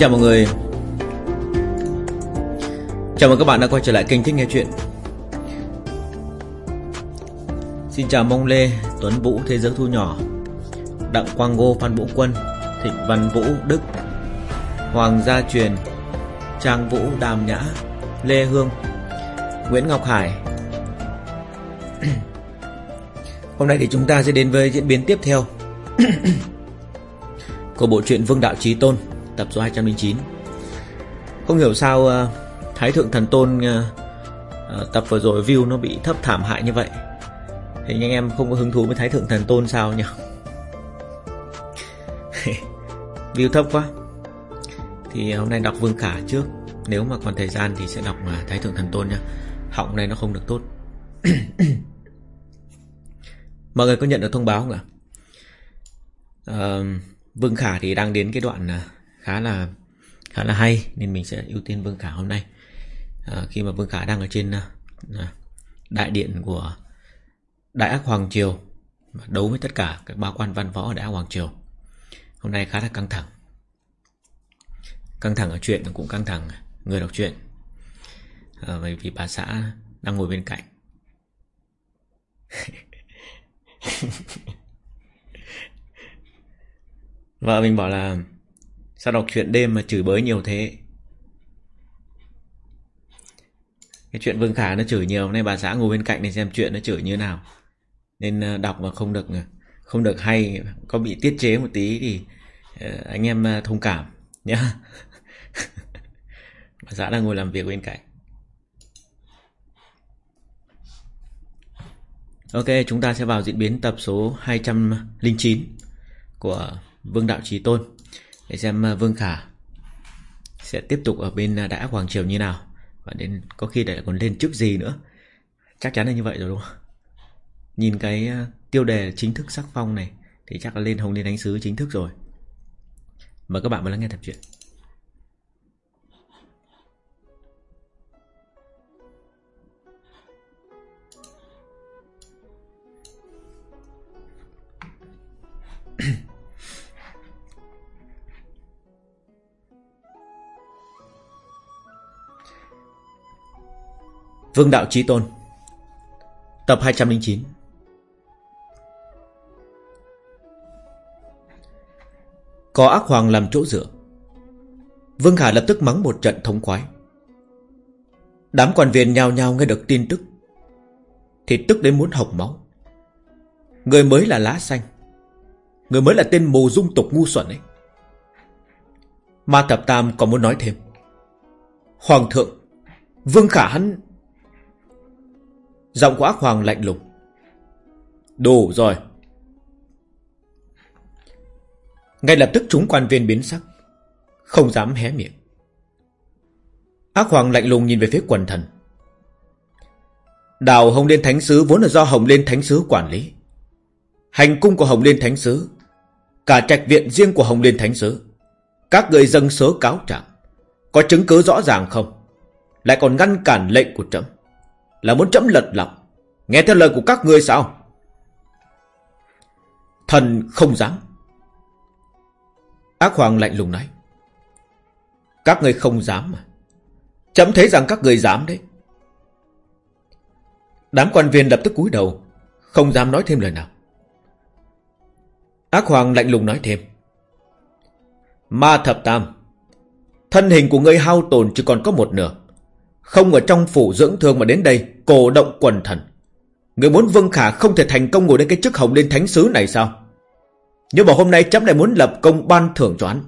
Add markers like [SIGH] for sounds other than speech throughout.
Chào mọi người. Chào mừng các bạn đã quay trở lại kênh Thích Nghe Chuyện. Xin chào Mông Lê, Tuấn Vũ, Thế Giới Thu Nhỏ Đặng Quang Ngô, Phan Vũ Quân Thịnh Văn Vũ, Đức Hoàng Gia Truyền Trang Vũ, Đàm Nhã Lê Hương Nguyễn Ngọc Hải. [CLEARS THROAT] Hôm nay thì chúng ta sẽ đến với diễn biến tiếp theo Của bộ truyện Vương Đạo Chí Tôn. Tập số 209 Không hiểu sao ờ, Thái Thượng Thần Tôn ờ, ờ, Tập vừa rồi view nó bị thấp thảm hại như vậy. Thì anh em không có hứng thú với Thái Thượng Thần Tôn sao nhỉ? [LAUGHS] View thấp quá. Thì hôm nay đọc Vương Khả trước. Nếu mà còn thời gian thì sẽ đọc Thái Thượng Thần Tôn nha Họng này nó không được tốt. [COUGHS] Mọi người có nhận được thông báo không ạ? Uh, Vương Khả thì đang đến cái đoạn khá là khá là hay nên mình sẽ ưu tiên Vương Khả hôm nay. À, khi mà Vương Khả đang ở trên à, à đại điện của Đại Ác Hoàng Triều đấu với tất cả các ba quan văn võ ở Đại Ác Hoàng Triều. Hôm nay khá là căng thẳng. Căng thẳng ở chuyện cũng căng thẳng người đọc truyện. À, bởi vì bà xã đang ngồi bên cạnh. [LAUGHS] Vợ mình bảo là Sao đọc chuyện đêm mà chửi bới nhiều thế? Cái chuyện Vương Khả nó chửi nhiều Nên bà xã ngồi bên cạnh để xem chuyện nó chửi như nào. Nên ờ, đọc mà không được ờ, Không được hay Có bị tiết chế một tí thì ờ, Anh em thông cảm nhá. [LAUGHS] Bà xã đang ngồi làm việc bên cạnh. Ok, chúng ta sẽ vào diễn biến tập số 209 của Vương Đạo Trí Tôn để xem à, Vương Khả sẽ tiếp tục ở bên đã Đại Hoàng Triều như nào và đến, có khi để còn lên chức gì nữa. Chắc chắn là như vậy rồi, đúng không? Nhìn cái à, tiêu đề chính thức sắc phong này, thì chắc là lên Hồng Liên ánh Sứ chính thức rồi. Mời các bạn vào lắng nghe tập truyện. Vương Đạo Chí Tôn. Tập 209 Có ác hoàng làm chỗ dựa. Vương Khả lập tức mắng một trận thống khoái. Đám quan viên nhao nhao nghe được tin tức, Thì tức đến muốn học máu. Người mới là lá xanh. Người mới là tên mù dung tục ngu xuẩn ấy. Ma Thập Tam còn muốn nói thêm. Hoàng thượng, Vương Khả hắn Giọng của ác hoàng lạnh lùng. Đủ rồi. Ngay lập tức chúng quan viên biến sắc, Không dám hé miệng. Ác hoàng lạnh lùng nhìn về phía quần thần. Đào Hồng Liên Thánh Sứ vốn là do Hồng Liên Thánh Sứ quản lý. Hành cung của Hồng Liên Thánh Sứ, Cả trạch viện riêng của Hồng Liên Thánh Sứ, Các người dâng sớ cáo trạng, Có chứng cứ rõ ràng không? Lại còn ngăn cản lệnh của trẫm là muốn chấm lật lọc Nghe theo lời của các ngươi sao? Thần không dám. Ác hoàng lạnh lùng nói. Các ngươi không dám mà. Chấm thấy rằng các ngươi dám đấy. Đám quan viên lập tức cúi đầu, Không dám nói thêm lời nào. Ác hoàng lạnh lùng nói thêm. Ma thập tam, Thân hình của ngươi hao tồn chỉ còn có một nửa không ở trong phủ dưỡng thương mà đến đây, Cổ động quần thần. Người muốn Vương Khả không thể thành công ngồi đến cái chức hồng lên thánh sứ này sao? Nhưng mà hôm nay chấm lại muốn lập công ban thưởng cho hắn.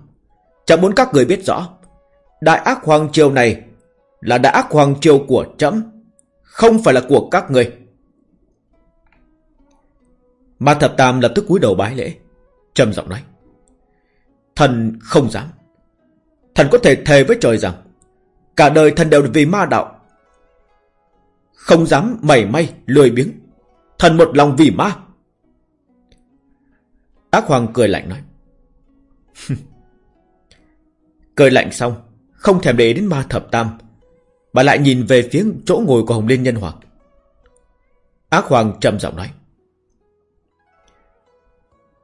Chấm muốn các người biết rõ, Đại ác hoàng triều này Là đại ác hoàng triều của chấm, Không phải là của các người. Ma thập tam lập tức cúi đầu bái lễ, trầm giọng nói, Thần không dám. Thần có thể thề với trời rằng Cả đời thần đều vì ma đạo. Không dám mảy may lười biếng. Thần một lòng vì ma. Ác Hoàng cười lạnh nói. [LAUGHS] Cười lạnh xong, Không thèm để đến ma thập tam Bà lại nhìn về phía chỗ ngồi của Hồng Liên Nhân Hoàng. Ác Hoàng trầm giọng nói.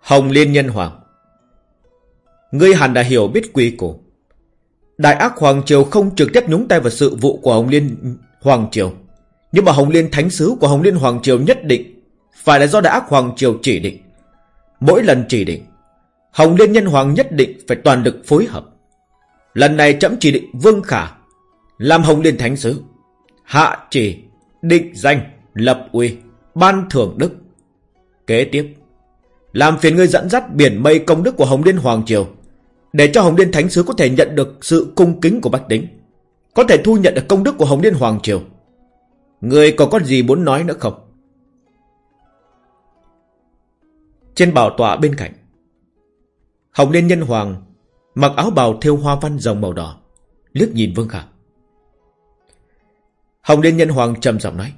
Hồng Liên Nhân Hoàng, Ngươi hẳn đã hiểu biết quy củ Đại ác Hoàng Triều không trực tiếp nhúng tay vào sự vụ của Hồng Liên Hoàng Triều. Nhưng mà Hồng Liên Thánh Sứ của Hồng Liên Hoàng Triều nhất định phải là do Đại ác Hoàng Triều chỉ định. Mỗi lần chỉ định, Hồng Liên Nhân Hoàng nhất định phải toàn lực phối hợp. Lần này chấm chỉ định Vương Khả làm Hồng Liên Thánh Sứ. Hạ chỉ, định danh, lập uy, ban thưởng đức. Kế tiếp, làm phiền ngươi dẫn dắt biển mây công đức của Hồng Liên Hoàng Triều để cho Hồng Liên Thánh Sứ có thể nhận được sự cung kính của Bách Tính Có thể thu nhận được công đức của Hồng Liên Hoàng Triều. Người còn có gì muốn nói nữa không? Trên bảo tọa bên cạnh, Hồng Liên Nhân Hoàng Mặc áo bào thêu hoa văn rồng màu đỏ, liếc nhìn Vương Khả. Hồng Liên Nhân Hoàng trầm giọng nói,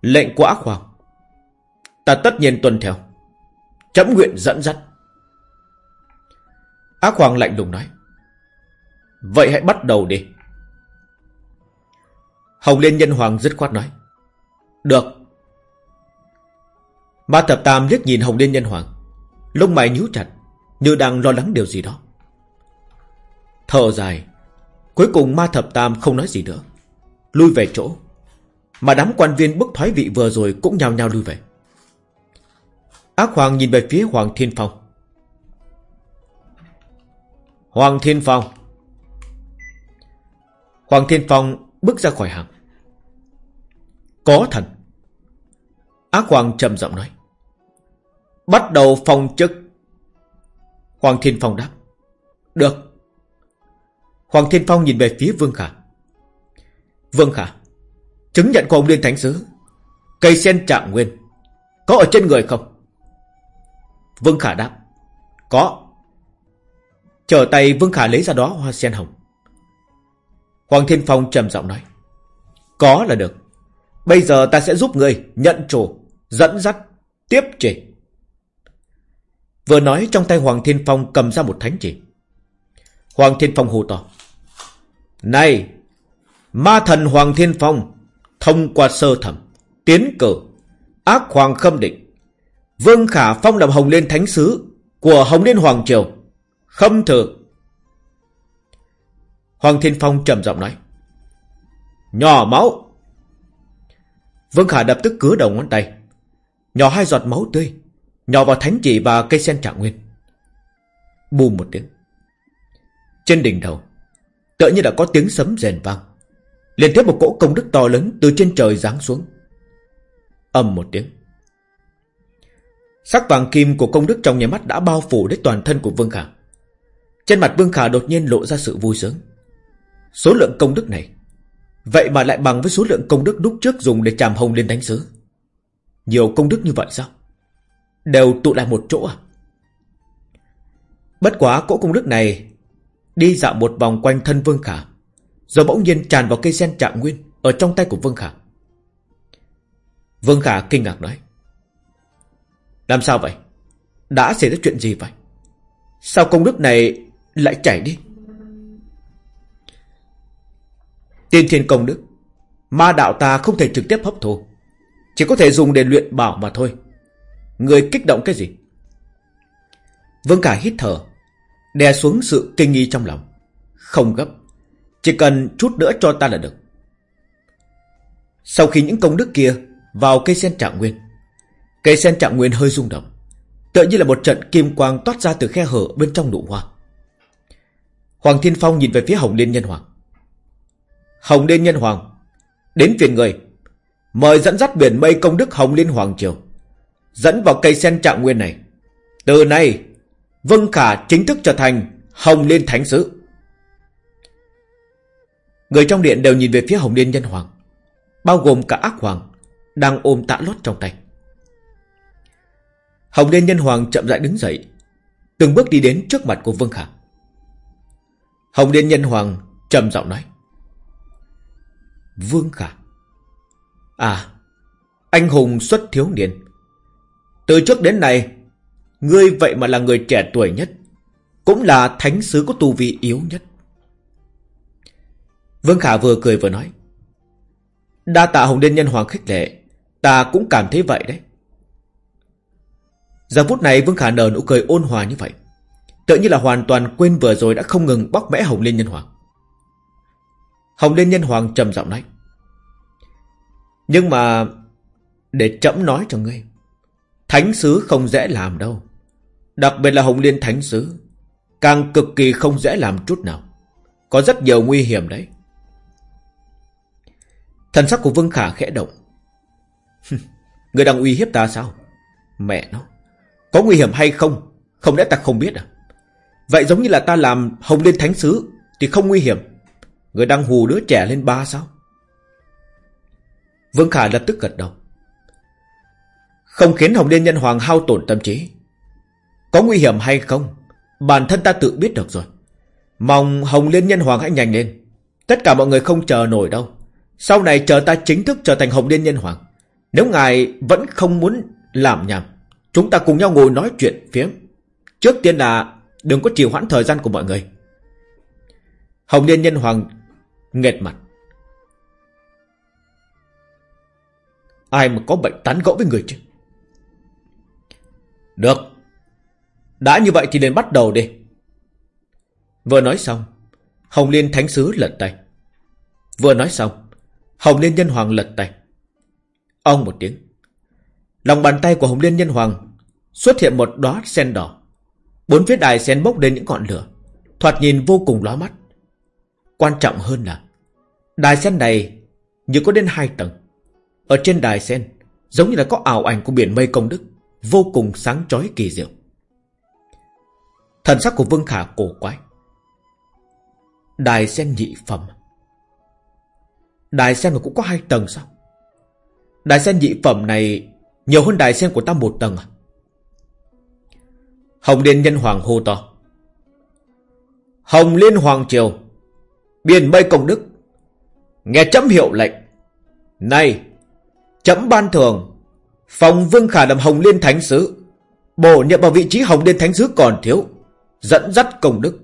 Lệnh của ác hoàng, Ta tất nhiên tuân theo, Chấm nguyện dẫn dắt. Ác Hoàng lạnh lùng nói. Vậy hãy bắt đầu đi. Hồng Liên Nhân Hoàng dứt khoát nói. Được. Ma Thập Tam liếc nhìn Hồng Liên Nhân Hoàng. Lông mày nhíu chặt, như đang lo lắng điều gì đó. Thở dài, cuối cùng Ma Thập Tam không nói gì nữa. Lui về chỗ. Mà đám quan viên bức thoái vị vừa rồi cũng nhào nhào lui về. Ác Hoàng nhìn về phía Hoàng Thiên Phong. Hoàng Thiên Phong. Hoàng Thiên Phong bước ra khỏi hàng Có thần. Ác Hoàng trầm giọng nói. Bắt đầu phong chức. Hoàng Thiên Phong đáp. Được. Hoàng Thiên Phong nhìn về phía Vương Khả. Vương Khả, Chứng nhận của ông Liên Thánh Sứ, Cây sen trạng nguyên, Có ở trên người không? Vương Khả đáp. Có chờ tay Vương Khả lấy ra đó hoa sen hồng. Hoàng Thiên Phong trầm giọng nói. Có là được. Bây giờ ta sẽ giúp người nhận chủ, dẫn dắt, tiếp chỉ. Vừa nói trong tay Hoàng Thiên Phong cầm ra một thánh chỉ. Hoàng Thiên Phong hô to. Này! Ma thần Hoàng Thiên Phong thông qua sơ thẩm, tiến cử, ác hoàng khâm định. Vương Khả Phong làm Hồng Liên Thánh Sứ của Hồng Liên Hoàng Triều không thử. Hoàng Thiên Phong trầm giọng nói. Nhỏ máu. Vương Khả đập tức cứa đầu ngón tay. Nhỏ hai giọt máu tươi. Nhỏ vào thánh chỉ và cây sen trạng nguyên. Bùm một tiếng. Trên đỉnh đầu. Tựa như đã có tiếng sấm rền vang. liền tiếp một cỗ công đức to lớn từ trên trời giáng xuống. ầm một tiếng. Sắc vàng kim của công đức trong nhà mắt đã bao phủ đến toàn thân của Vương Khả. Trên mặt Vương Khả đột nhiên lộ ra sự vui sướng. Số lượng công đức này, vậy mà lại bằng với số lượng công đức lúc trước dùng để chàm hồng lên đánh sứ. Nhiều công đức như vậy sao? Đều tụ lại một chỗ à? Bất quá cỗ công đức này đi dạo một vòng quanh thân Vương Khả, rồi bỗng nhiên tràn vào cây sen trạng nguyên ở trong tay của Vương Khả. Vương Khả kinh ngạc nói. Làm sao vậy? Đã xảy ra chuyện gì vậy? Sao công đức này lại chảy đi. Tiên thiên công đức, ma đạo ta không thể trực tiếp hấp thu, chỉ có thể dùng để luyện bảo mà thôi. Người kích động cái gì? Vương Khả hít thở, đè xuống sự kinh nghi trong lòng. Không gấp, chỉ cần chút nữa cho ta là được. Sau khi những công đức kia vào cây sen trạng nguyên, cây sen trạng nguyên hơi rung động, tựa như là một trận kim quang toát ra từ khe hở bên trong nụ hoa. Hoàng Thiên Phong nhìn về phía Hồng Liên Nhân Hoàng. Hồng Liên Nhân Hoàng, đến phiền người, mời dẫn dắt biển mây công đức Hồng Liên Hoàng Triều, dẫn vào cây sen trạng nguyên này. Từ nay, Vân Khả chính thức trở thành Hồng Liên Thánh Sứ. Người trong điện đều nhìn về phía Hồng Liên Nhân Hoàng, bao gồm cả ác hoàng, đang ôm tạ lót trong tay. Hồng Liên Nhân Hoàng chậm rãi đứng dậy, từng bước đi đến trước mặt của Vương Khả. Hồng Liên Nhân Hoàng trầm giọng nói. Vương Khả. À, anh hùng xuất thiếu niên. Từ trước đến nay, ngươi vậy mà là người trẻ tuổi nhất, cũng là thánh sứ có tu vi yếu nhất. Vương Khả vừa cười vừa nói. Đa tạ Hồng Liên Nhân Hoàng khích lệ, ta cũng cảm thấy vậy đấy. Giờ phút này Vương Khả nở nụ cười ôn hòa như vậy. Tự như là hoàn toàn quên vừa rồi đã không ngừng bóc mẽ Hồng Liên Nhân Hoàng. Hồng Liên Nhân Hoàng trầm giọng nói, Nhưng mà Để chậm nói cho ngươi, Thánh sứ không dễ làm đâu. Đặc biệt là Hồng Liên Thánh sứ, Càng cực kỳ không dễ làm chút nào. Có rất nhiều nguy hiểm đấy. Thần sắc của Vương Khả khẽ động. Người đang uy hiếp ta sao? Mẹ nó, Có nguy hiểm hay không? Không lẽ ta không biết à? Vậy giống như là ta làm Hồng Liên Thánh Sứ Thì không nguy hiểm. Người đang hù đứa trẻ lên ba sao? Vương Khả lập tức gật đầu. Không khiến Hồng Liên Nhân Hoàng hao tổn tâm trí. Có nguy hiểm hay không? Bản thân ta tự biết được rồi. Mong Hồng Liên Nhân Hoàng hãy nhanh lên. Tất cả mọi người không chờ nổi đâu. Sau này chờ ta chính thức trở thành Hồng Liên Nhân Hoàng. Nếu ngài vẫn không muốn làm nhảm, Chúng ta cùng nhau ngồi nói chuyện phiếm Trước tiên là Đừng có trì hoãn thời gian của mọi người. Hồng Liên Nhân Hoàng nghệt mặt. Ai mà có bệnh tán gẫu với người chứ? Được. Đã như vậy thì liền bắt đầu đi. Vừa nói xong, Hồng Liên Thánh Sứ lật tay. Vừa nói xong, Hồng Liên Nhân Hoàng lật tay. Ông một tiếng. Lòng bàn tay của Hồng Liên Nhân Hoàng Xuất hiện một đóa sen đỏ. Bốn phía đài sen bốc lên những ngọn lửa, Thoạt nhìn vô cùng lóa mắt. Quan trọng hơn là, Đài sen này như có đến hai tầng. Ở trên đài sen Giống như là có ảo ảnh của biển mây công đức, Vô cùng sáng chói kỳ diệu. Thần sắc của Vương Khả cổ quái. Đài sen nhị phẩm. Đài sen mà cũng có hai tầng sao? Đài sen nhị phẩm này Nhiều hơn đài sen của ta một tầng à? Hồng Liên Nhân Hoàng hô to. Hồng Liên Hoàng Triều, Biển mây công đức, Nghe chấm hiệu lệnh. Này, Chấm ban thường, Phòng Vương Khả làm Hồng Liên Thánh Sứ, Bổ nhiệm vào vị trí Hồng Liên Thánh Sứ còn thiếu, Dẫn dắt công đức.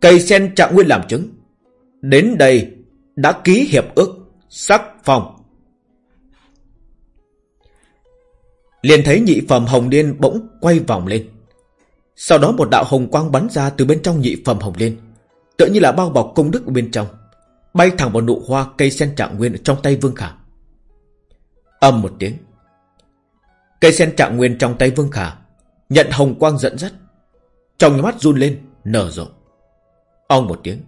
Cây sen trạng nguyên làm chứng, Đến đây Đã ký hiệp ước, Sắc phòng liền thấy nhị phẩm Hồng Liên bỗng quay vòng lên. Sau đó một đạo hồng quang bắn ra từ bên trong nhị phẩm Hồng Liên, tựa như là bao bọc công đức ở bên trong, Bay thẳng vào nụ hoa cây sen trạng nguyên trong tay Vương Khả. Âm một tiếng, Cây sen trạng nguyên trong tay Vương Khả Nhận hồng quang dẫn dắt, Trong mắt run lên, Nở rộ. Ông một tiếng,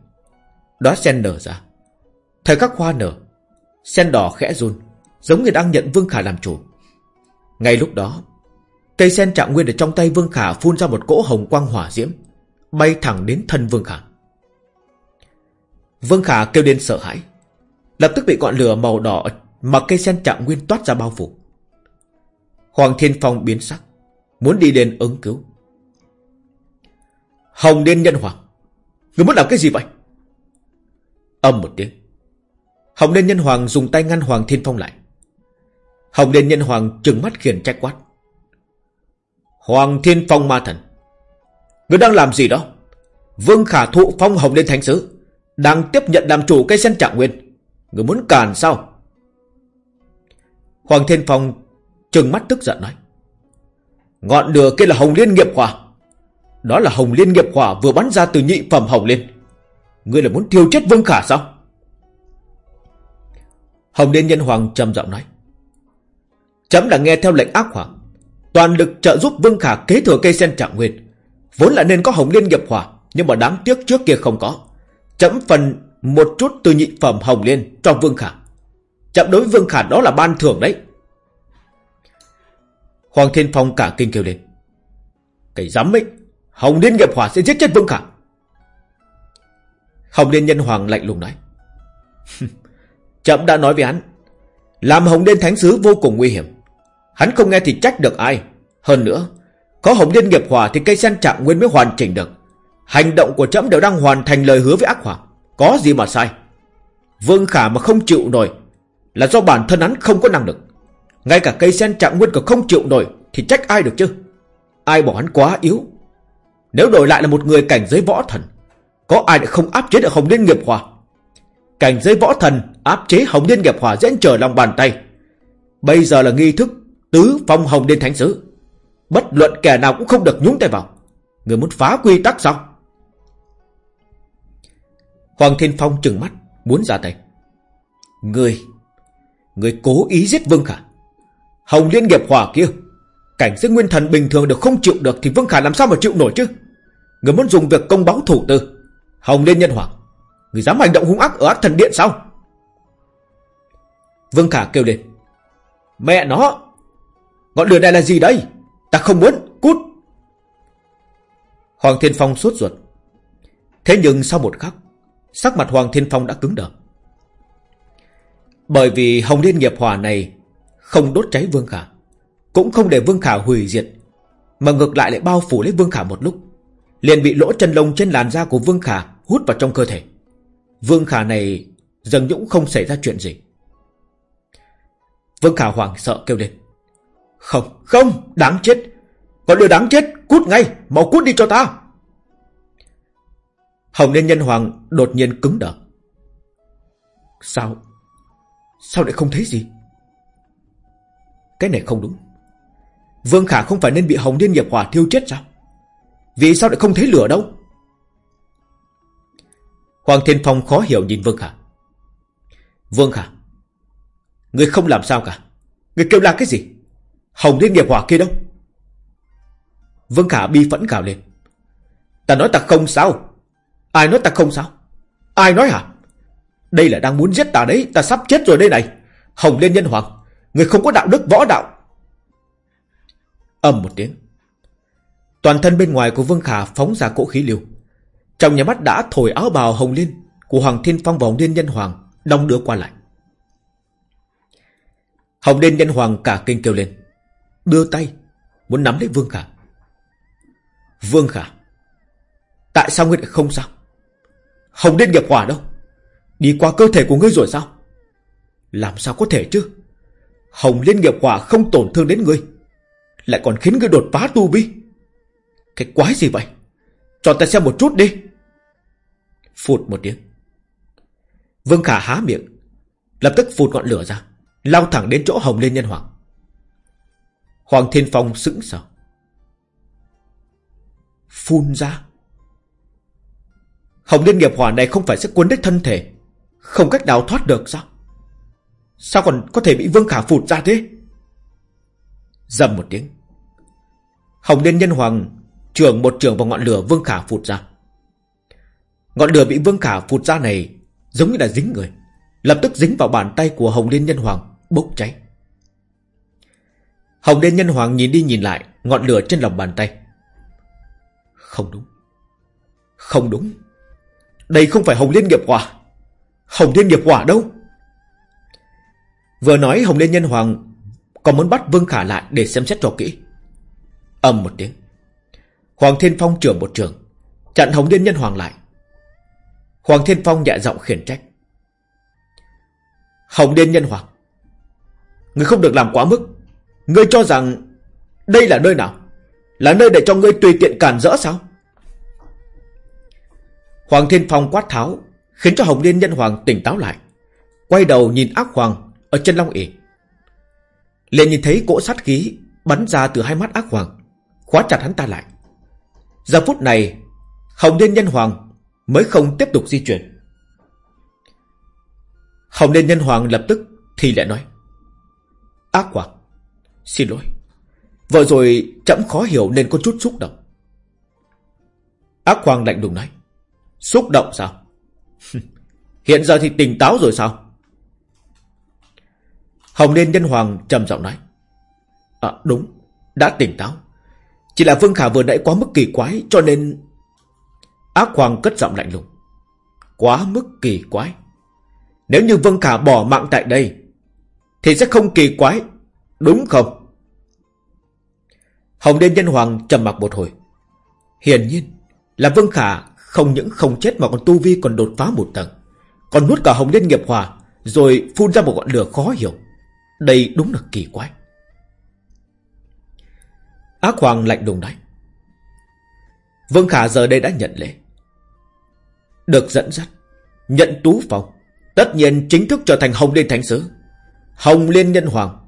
Đóa sen nở ra, Thời các hoa nở, Sen đỏ khẽ run, Giống như đang nhận Vương Khả làm chủ. Ngay lúc đó Cây sen trạng nguyên ở trong tay Vương Khả Phun ra một cỗ hồng quang hỏa diễm, Bay thẳng đến thân Vương Khả. Vương Khả kêu lên sợ hãi, Lập tức bị ngọn lửa màu đỏ Mà cây sen trạng nguyên toát ra bao phủ. Hoàng Thiên Phong biến sắc, Muốn đi đến ứng cứu. Hồng Liên Nhân Hoàng, Người muốn làm cái gì vậy? Âm một tiếng, Hồng Liên Nhân Hoàng dùng tay ngăn Hoàng Thiên Phong lại. Hồng Liên Nhân Hoàng trừng mắt khiển trách quát. Hoàng Thiên Phong ma thần. Người đang làm gì đó? Vương Khả thụ phong Hồng Liên Thánh Sứ đang tiếp nhận làm chủ cây sen trạng nguyên. Người muốn cản sao? Hoàng Thiên Phong Trừng mắt tức giận nói. Ngọn lửa kia là Hồng Liên nghiệp hỏa. Đó là Hồng Liên nghiệp hỏa Vừa bắn ra từ nhị phẩm Hồng Liên. Ngươi là muốn tiêu chết Vương Khả sao? Hồng Liên Nhân Hoàng trầm giọng nói. Chấm đã nghe theo lệnh ác hoàng Toàn lực trợ giúp Vương Khả kế thừa cây sen trạng nguyên Vốn là nên có Hồng Liên nghiệp hỏa Nhưng mà đáng tiếc trước kia không có Chậm phần một chút từ nhị phẩm Hồng Liên cho Vương Khả. Chậm đối với Vương Khả đó là ban thưởng đấy. Hoàng Thiên Phong cả kinh kêu lên. Cái dám ấy, Hồng Liên nghiệp hỏa sẽ giết chết Vương Khả. Hồng Liên Nhân Hoàng lạnh lùng nói. [LAUGHS] Chậm đã nói với hắn. Làm Hồng Liên Thánh Sứ vô cùng nguy hiểm. Hắn không nghe thì trách được ai. Hơn nữa, có Hồng Liên nghiệp hỏa thì cây sen trạng nguyên mới hoàn chỉnh được. Hành động của trẫm đều đang hoàn thành lời hứa với ác hoàng Có gì mà sai? Vương Khả mà không chịu nổi Là do bản thân hắn không có năng lực. Ngay cả cây sen trạng nguyên còn không chịu nổi Thì trách ai được chứ? Ai bỏ hắn quá yếu? Nếu đổi lại là một người cảnh giới võ thần Có ai lại không áp chế được Hồng Liên Nghiệp Hòa? Cảnh giới võ thần Áp chế Hồng Liên Nghiệp Hòa dễ trở lòng bàn tay. Bây giờ là nghi thức Tứ phong Hồng lên Thánh Sứ. Bất luận kẻ nào cũng không được nhúng tay vào. Người muốn phá quy tắc sao? Hoàng Thiên Phong trừng mắt, Muốn ra tay. Người Người cố ý giết Vương Khả. Hồng Liên nghiệp hỏa kia, Cảnh giới nguyên thần bình thường được không chịu được Thì Vương Khả làm sao mà chịu nổi chứ? Người muốn dùng việc công báo thủ tư. Hồng Liên nhân hỏa. Người dám hành động hung ác ở ác thần điện sao? Vương Khả kêu lên. Mẹ nó Ngọn lửa này là gì đây? Ta không muốn, cút. Hoàng Thiên Phong sốt ruột. Thế nhưng sau một khắc, Sắc mặt Hoàng Thiên Phong đã cứng đờ. Bởi vì Hồng Liên nghiệp hỏa này Không đốt cháy Vương Khả, Cũng không để Vương Khả hủy diệt, Mà ngược lại lại bao phủ lấy Vương Khả một lúc, Liền bị lỗ chân lông trên làn da của Vương Khả Hút vào trong cơ thể. Vương Khả này dần dũng không xảy ra chuyện gì. Vương Khả hoảng sợ kêu lên. Không, không, đáng chết. Còn đưa đáng chết, cút ngay Mau cút đi cho ta. Hồng Liên Nhân Hoàng đột nhiên cứng đờ. Sao? Sao lại không thấy gì? Cái này không đúng. Vương Khả không phải nên bị Hồng Liên Nghiệp Hỏa thiêu chết sao? Vì sao lại không thấy lửa đâu? Hoàng Thiên Phong khó hiểu nhìn Vương Khả. Vương Khả Người không làm sao cả? Người kêu la cái gì? Hồng Liên Nghiệp Hỏa kia đâu? Vương Khả bi phẫn cào lên. Ta nói ta không sao. Ai nói ta không sao? Ai nói hả? Đây là đang muốn giết ta đấy. Ta sắp chết rồi đây này. Hồng Liên Nhân Hoàng, Người không có đạo đức võ đạo. Ầm một tiếng. Toàn thân bên ngoài của Vương Khả phóng ra cỗ khí liều Trong nhà mắt đã thổi áo bào Hồng Liên Của Hoàng Thiên Phong và Hồng Liên Nhân Hoàng Đông đưa qua lại. Hồng Liên Nhân Hoàng cả kinh kêu lên. Đưa tay, Muốn nắm lấy Vương Khả. Vương Khả, Tại sao ngươi lại không sao? Hồng Liên nghiệp hỏa đâu. Đi qua cơ thể của ngươi rồi sao? Làm sao có thể chứ? Hồng Liên nghiệp hỏa không tổn thương đến ngươi, Lại còn khiến ngươi đột phá tu vi. Cái quái gì vậy? Cho ta xem một chút đi. Phụt một tiếng. Vương Khả há miệng, Lập tức phụt ngọn lửa ra, Lao thẳng đến chỗ Hồng Liên Nhân Hoàng. Hoàng Thiên Phong sững sờ. Phun ra. Hồng Liên nghiệp hỏa này không phải sẽ cuốn đến thân thể. Không cách nào thoát được sao? Sao còn có thể bị Vương Khả phụt ra thế? Dầm một tiếng. Hồng Liên Nhân Hoàng Trường một trường vào ngọn lửa Vương Khả phụt ra. Ngọn lửa bị Vương Khả phụt ra này Giống như là dính người. Lập tức dính vào bàn tay của Hồng Liên Nhân Hoàng Bốc cháy. Hồng Liên Nhân Hoàng nhìn đi nhìn lại Ngọn lửa trên lòng bàn tay. Không đúng. Không đúng. Đây không phải Hồng Liên nghiệp quả, Hồng Liên nghiệp quả đâu? Vừa nói Hồng Liên Nhân Hoàng Còn muốn bắt Vương Khả lại để xem xét cho kỹ. Âm một tiếng. Hoàng Thiên Phong trưởng một trường Chặn Hồng Liên Nhân Hoàng lại. Hoàng Thiên Phong nhẹ giọng khiển trách. Hồng Liên Nhân Hoàng Ngươi không được làm quá mức. Ngươi cho rằng Đây là nơi nào? Là nơi để cho ngươi tùy tiện cản rỡ sao? Hoàng Thiên Phong quát tháo, Khiến cho Hồng Liên Nhân Hoàng tỉnh táo lại. Quay đầu nhìn ác hoàng Ở chân Long ỉ liền nhìn thấy cỗ sát khí Bắn ra từ hai mắt ác hoàng, Khóa chặt hắn ta lại. Giờ phút này, Hồng Liên Nhân Hoàng mới không tiếp tục di chuyển. Hồng Liên Nhân Hoàng lập tức Thì lại nói, Ác hoàng Xin lỗi vợ rồi chậm khó hiểu nên có chút xúc động Ác hoàng lạnh lùng nói Xúc động sao? [LAUGHS] Hiện giờ thì tỉnh táo rồi sao? Hồng Liên Nhân Hoàng trầm giọng nói. À đúng, đã tỉnh táo. Chỉ là Vương Khả vừa nãy quá mức kỳ quái cho nên... Ác Hoàng cất giọng lạnh lùng. Quá mức kỳ quái. Nếu như Vương Khả bỏ mạng tại đây, thì sẽ không kỳ quái, đúng không? Hồng Liên Nhân Hoàng trầm mặc một hồi. Hiển nhiên là Vương Khả không những không chết mà còn tu vi còn đột phá một tầng, Còn nuốt cả hồng liên nghiệp hòa Rồi phun ra một ngọn lửa khó hiểu. Đây đúng là kỳ quái. Ác Hoàng lạnh đùng nói. Vương Khả giờ đây đã nhận lễ. Được dẫn dắt, Nhận tú phòng, Tất nhiên chính thức trở thành Hồng Liên Thánh Sứ. Hồng Liên Nhân Hoàng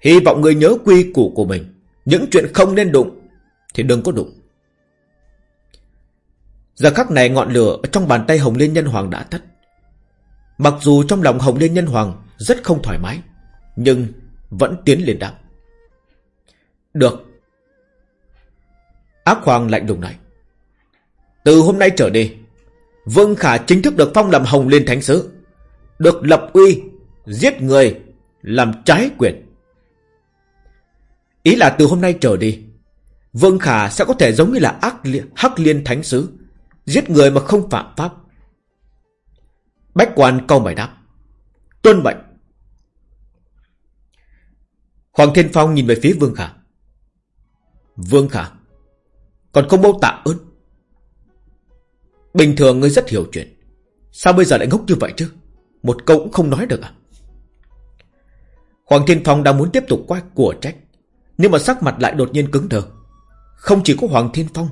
Hy vọng người nhớ quy củ của mình Những chuyện không nên đụng Thì đừng có đụng Giờ khắc này ngọn lửa ở trong bàn tay Hồng Liên Nhân Hoàng đã tắt. Mặc dù trong lòng Hồng Liên Nhân Hoàng rất không thoải mái, nhưng vẫn tiến lên đáp. Được. Ác Hoàng lạnh lùng này. Từ hôm nay trở đi, Vương Khả chính thức được phong làm Hồng Liên Thánh Sứ. Được lập uy, giết người, làm trái quyền. Ý là từ hôm nay trở đi, Vương Khả sẽ có thể giống như là ác li Hắc Liên Thánh Sứ, giết người mà không phạm pháp. Bách quan câu mày đáp. Tuân mệnh. Hoàng Thiên Phong nhìn về phía Vương Khả. Vương Khả, còn không bao tạ ơn. Bình thường ngươi rất hiểu chuyện. Sao bây giờ lại ngốc như vậy chứ? Một câu cũng không nói được à? Hoàng Thiên Phong đang muốn tiếp tục quay của trách. Nhưng mà sắc mặt lại đột nhiên cứng đờ. Không chỉ có Hoàng Thiên Phong,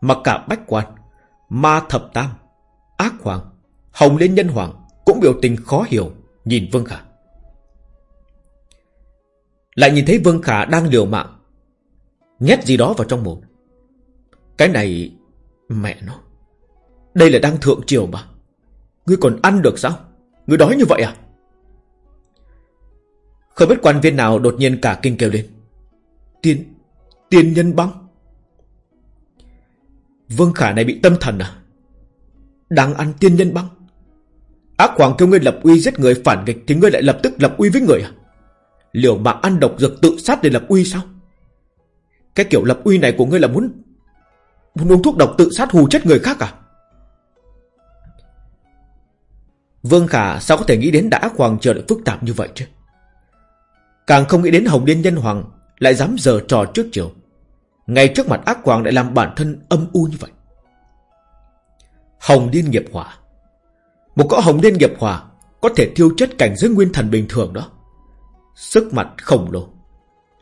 mà cả Bách Quan, Ma Thập Tam, Ác Hoàng, Hồng Liên Nhân Hoàng cũng biểu tình khó hiểu nhìn Vương Khả. Lại nhìn thấy Vương Khả đang liều mạng, nhét gì đó vào trong mồm. Cái này, mẹ nó, đây là đang thượng triều mà. Ngươi còn ăn được sao? Ngươi đói như vậy à? Không biết quan viên nào đột nhiên cả kinh kêu lên. Tiên, tiên nhân băng. Vương Khả này bị tâm thần à? Đang ăn tiên nhân băng. Ác hoàng kêu ngươi lập uy giết người phản nghịch thì ngươi lại lập tức lập uy với người à? Liệu mà ăn độc dược tự sát để lập uy sao? Cái kiểu lập uy này của ngươi là muốn Muốn uống thuốc độc tự sát hù chết người khác à? Vương Khả sao có thể nghĩ đến đã ác hoàng trở lại phức tạp như vậy chứ? Càng không nghĩ đến Hồng Liên Nhân Hoàng lại dám giờ trò trước chiều. Ngay trước mặt ác quang lại làm bản thân âm u như vậy. Hồng Liên Nghiệp Hỏa Một cỗ Hồng Liên Nghiệp Hỏa có thể thiêu chết cảnh giới nguyên thần bình thường đó. Sức mặt khổng lồ.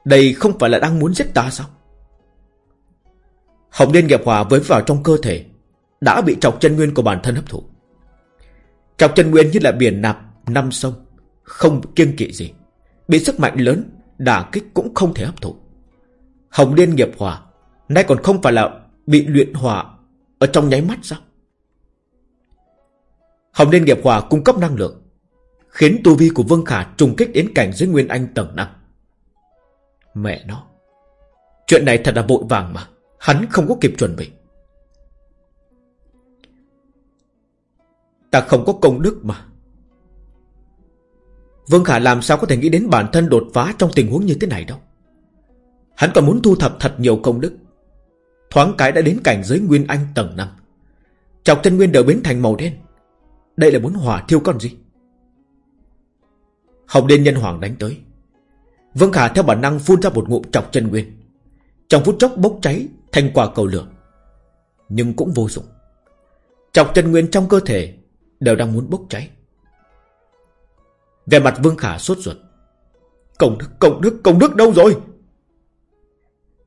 Đây không phải là đang muốn giết ta sao? Hồng Liên Nghiệp Hỏa với vào trong cơ thể đã bị trọc chân nguyên của bản thân hấp thụ. Trọc chân nguyên như là biển nạp năm sông, không kiêng kỵ gì. Bị sức mạnh lớn, đả kích cũng không thể hấp thụ. Hồng Liên nghiệp hỏa, nay còn không phải là bị luyện hỏa ở trong nháy mắt sao? Hồng Liên nghiệp hỏa cung cấp năng lượng, khiến tu vi của Vương Khả trùng kích đến cảnh giới Nguyên Anh tầng 5. Mẹ nó, chuyện này thật là vội vàng mà, hắn không có kịp chuẩn bị. Ta không có công đức mà. Vương Khả làm sao có thể nghĩ đến bản thân đột phá trong tình huống như thế này đâu. Hắn còn muốn thu thập thật nhiều công đức. Thoáng cái đã đến cảnh giới Nguyên Anh tầng 5. Chọc chân nguyên đều biến thành màu đen. Đây là muốn hỏa thiêu con gì? Hồng Liên Nhân Hoàng đánh tới. Vương Khả theo bản năng phun ra một ngụm chọc chân nguyên. Trong phút chốc bốc cháy thành quả cầu lửa. Nhưng cũng vô dụng. Chọc chân nguyên trong cơ thể đều đang muốn bốc cháy. Về mặt Vương Khả sốt ruột. Công đức, công đức, công đức đâu rồi?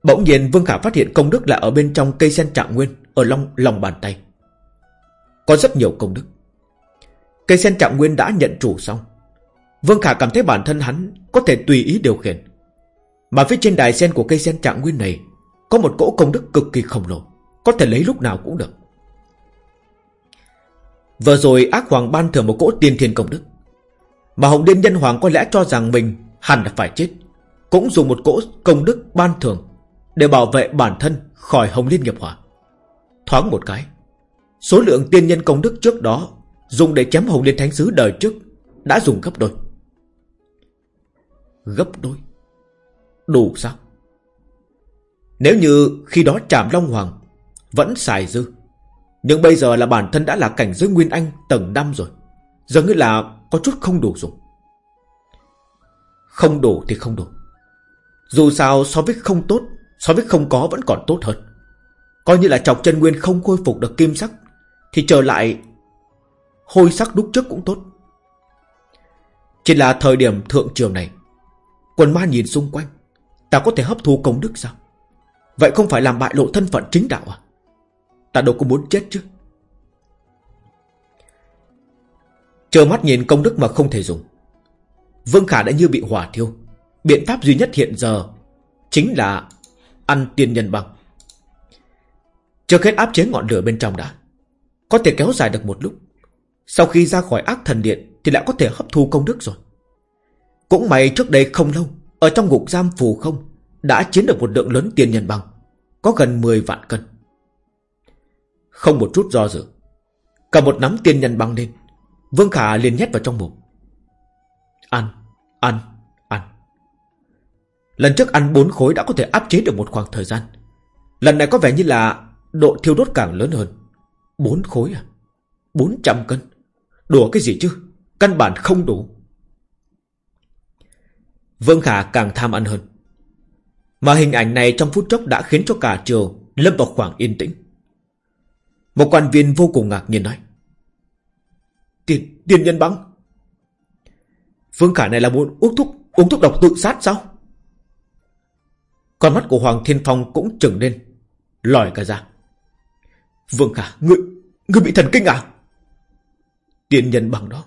Bỗng nhiên Vương Khả phát hiện công đức là ở bên trong cây sen trạng nguyên, ở lòng, lòng bàn tay. Có rất nhiều công đức. Cây sen trạng nguyên đã nhận chủ xong. Vương Khả cảm thấy bản thân hắn có thể tùy ý điều khiển. Mà phía trên đài sen của cây sen trạng nguyên này có một cỗ công đức cực kỳ khổng lồ, có thể lấy lúc nào cũng được. Vừa rồi ác hoàng ban thưởng một cỗ tiên thiên công đức. Mà Hồng Liên Nhân Hoàng có lẽ cho rằng mình hẳn là phải chết. Cũng dùng một cỗ công đức ban thưởng để bảo vệ bản thân khỏi Hồng Liên nghiệp hỏa. Thoáng một cái, số lượng tiên nhân công đức trước đó dùng để chém Hồng Liên Thánh Sứ đời trước đã dùng gấp đôi. Gấp đôi? Đủ sao? Nếu như khi đó Trảm Long Hoàng vẫn xài dư, nhưng bây giờ là bản thân đã là cảnh giới Nguyên Anh tầng 5 rồi. Giờ như là có chút không đủ dùng. Không đủ thì không đủ. Dù sao so với không tốt, so với không có vẫn còn tốt hơn. Coi như là chọc chân nguyên không khôi phục được kim sắc, thì trở lại hôi sắc đúc trước cũng tốt. Chỉ là thời điểm thượng trường này, quần ma nhìn xung quanh, ta có thể hấp thu công đức sao? Vậy không phải làm bại lộ thân phận chính đạo à? Ta đâu có muốn chết chứ. Chờ mắt nhìn công đức mà không thể dùng. Vương Khả đã như bị hỏa thiêu. Biện pháp duy nhất hiện giờ chính là ăn tiên nhân băng. Trước hết áp chế ngọn lửa bên trong đã. Có thể kéo dài được một lúc Sau khi ra khỏi ác thần điện Thì lại có thể hấp thu công đức rồi Cũng may trước đây không lâu, Ở trong ngục giam phù không Đã chiến được một lượng lớn tiền nhân bằng Có gần 10 vạn cân Không một chút do dự, Cầm một nắm tiền nhân băng lên Vương Khả liền nhét vào trong bụng. Ăn, ăn, ăn. Lần trước ăn bốn khối đã có thể áp chế được một khoảng thời gian. Lần này có vẻ như là Độ thiêu đốt càng lớn hơn. Bốn khối à? Bốn trăm cân. Đùa cái gì chứ? Căn bản không đủ. Vương Khả càng tham ăn hơn. Mà hình ảnh này trong phút chốc đã khiến cho cả trường Lâm vào khoảng yên tĩnh. Một quan viên vô cùng ngạc nhiên nói. Tiền, nhân băng. Vương Khả này là muốn uống thuốc Uống thuốc độc tự sát sao? Con mắt của Hoàng Thiên Phong cũng trừng lên Lòi cả ra. Vương Khả Ngươi, ngươi bị thần kinh à? Tiền nhân bằng đó.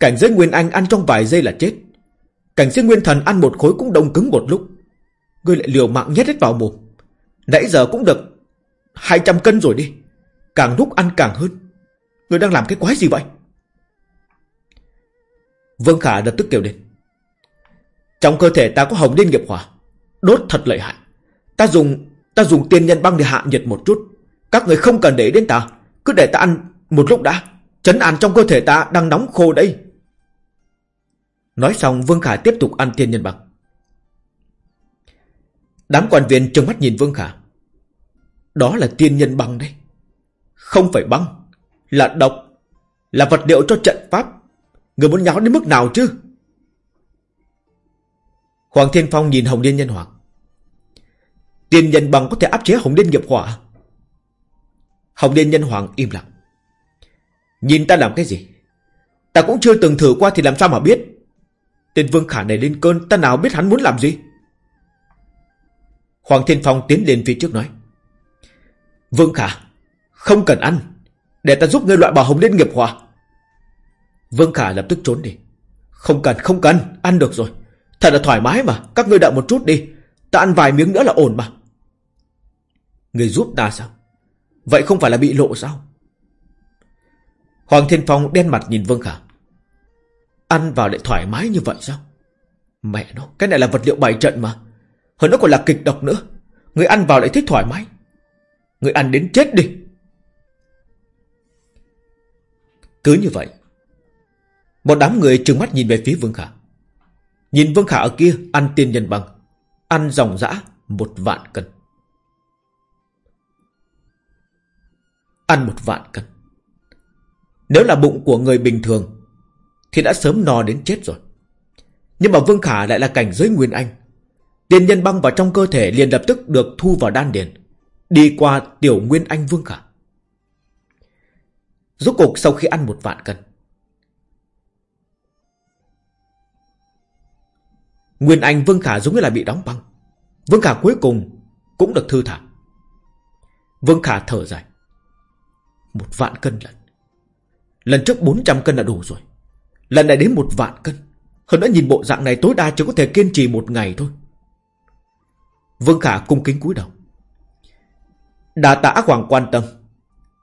Cảnh giới Nguyên Anh ăn trong vài giây là chết. Cảnh giới Nguyên Thần ăn một khối cũng đông cứng một lúc. Ngươi lại liều mạng nhét hết vào mồm. Nãy giờ cũng được 200 cân rồi đi. Càng lúc ăn càng hơn. Ngươi đang làm cái quái gì vậy? Vương Khả lập tức kêu lên. Trong cơ thể ta có hồng liên nghiệp hỏa, Đốt thật lợi hại. Ta dùng ta dùng tiên nhân băng để hạ nhiệt một chút. Các người không cần để đến ta, Cứ để ta ăn một lúc đã. Chấn an trong cơ thể ta đang nóng khô đây. Nói xong, Vương Khả tiếp tục ăn tiên nhân băng. Đám quan viên trừng mắt nhìn Vương Khả. Đó là tiên nhân băng đấy. Không phải băng, Là độc, Là vật liệu cho trận pháp. Người muốn nháo đến mức nào chứ? Hoàng Thiên Phong nhìn Hồng Liên Nhân Hoàng. Tiên nhân bằng có thể áp chế Hồng Liên nghiệp hỏa. Hồng Liên Nhân Hoàng im lặng. Nhìn ta làm cái gì? Ta cũng chưa từng thử qua thì làm sao mà biết? Tên Vương Khả này lên cơn, Ta nào biết hắn muốn làm gì? Hoàng Thiên Phong tiến lên phía trước nói. Vương Khả, Không cần ăn. Để ta giúp ngươi loại bỏ Hồng Liên nghiệp hỏa. Vương Khả lập tức trốn đi. Không cần, không cần, ăn được rồi. Thật là thoải mái mà, các ngươi đợi một chút đi. Ta ăn vài miếng nữa là ổn mà. Người giúp ta sao? Vậy không phải là bị lộ sao? Hoàng Thiên Phong đen mặt nhìn Vương Khả. Ăn vào lại thoải mái như vậy sao? Mẹ nó, cái này là vật liệu bày trận mà. Hơn nó còn là kịch độc nữa. Người ăn vào lại thích thoải mái. Người ăn đến chết đi. Cứ như vậy, một đám người trừng mắt nhìn về phía Vương Khả. Nhìn Vương Khả ở kia, ăn tiên nhân băng, Ăn dòng dã một vạn cân. Ăn một vạn cân. Nếu là bụng của người bình thường, thì đã sớm no đến chết rồi. Nhưng mà Vương Khả lại là cảnh giới Nguyên Anh. Tiên nhân băng vào trong cơ thể liền lập tức được thu vào đan điền. Đi qua tiểu Nguyên Anh Vương Khả. Rốt cuộc sau khi ăn một vạn cân Nguyên Anh, Vương Khả giống như là bị đóng băng. Vương Khả cuối cùng cũng được thư thả. Vương Khả thở dài. Một vạn cân lần. Lần trước 400 cân là đủ rồi. Lần này đến một vạn cân. Hơn nữa nhìn bộ dạng này tối đa chỉ có thể kiên trì một ngày thôi. Vương Khả cung kính cúi đầu. Đà tạ ác hoàng quan tâm.